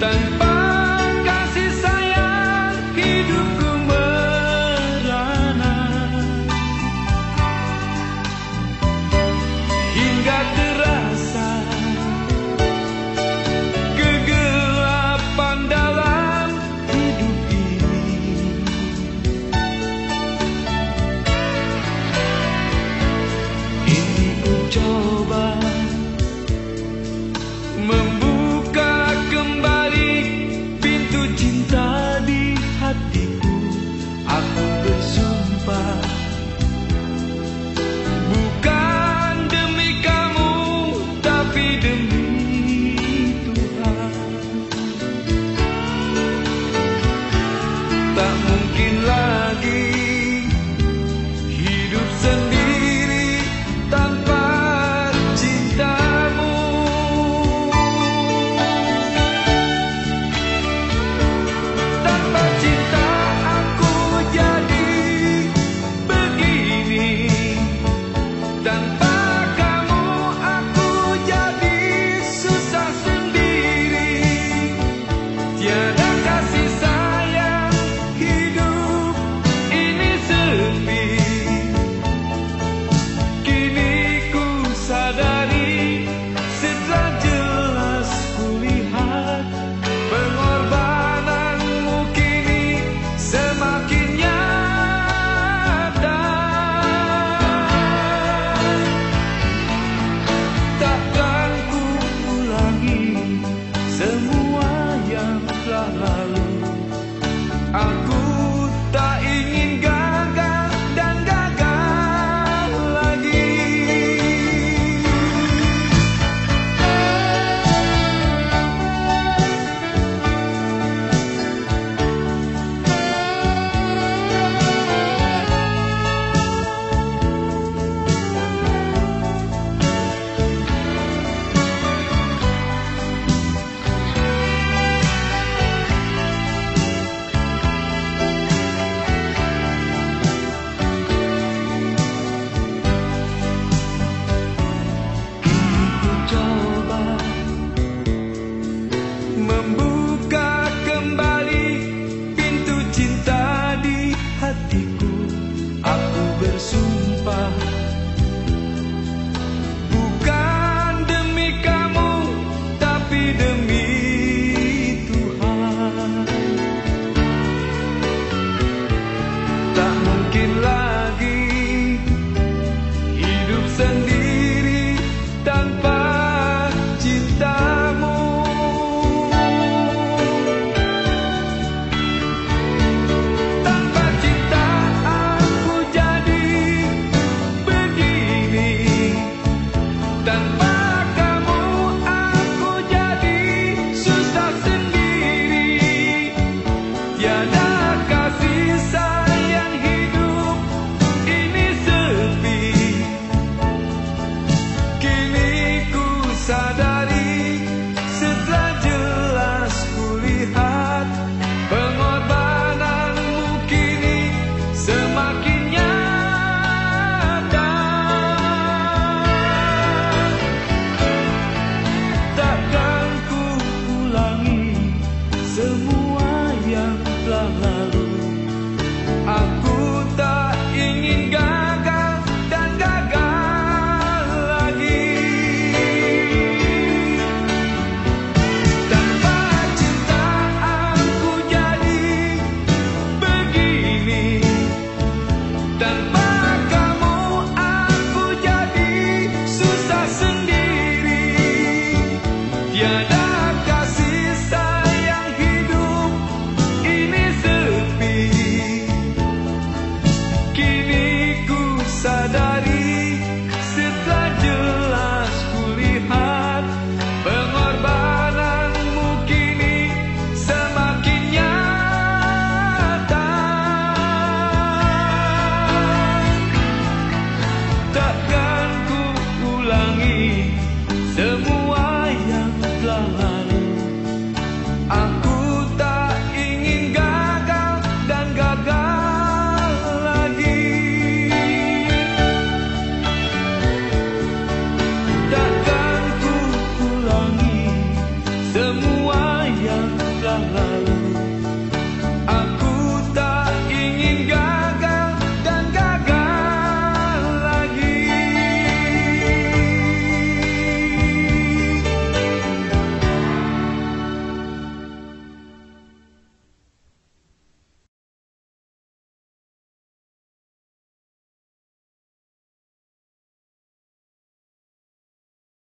tan pa bersumpah. Bukan demi kamu tapi demi Tuhan. Tak mungkinlah sada.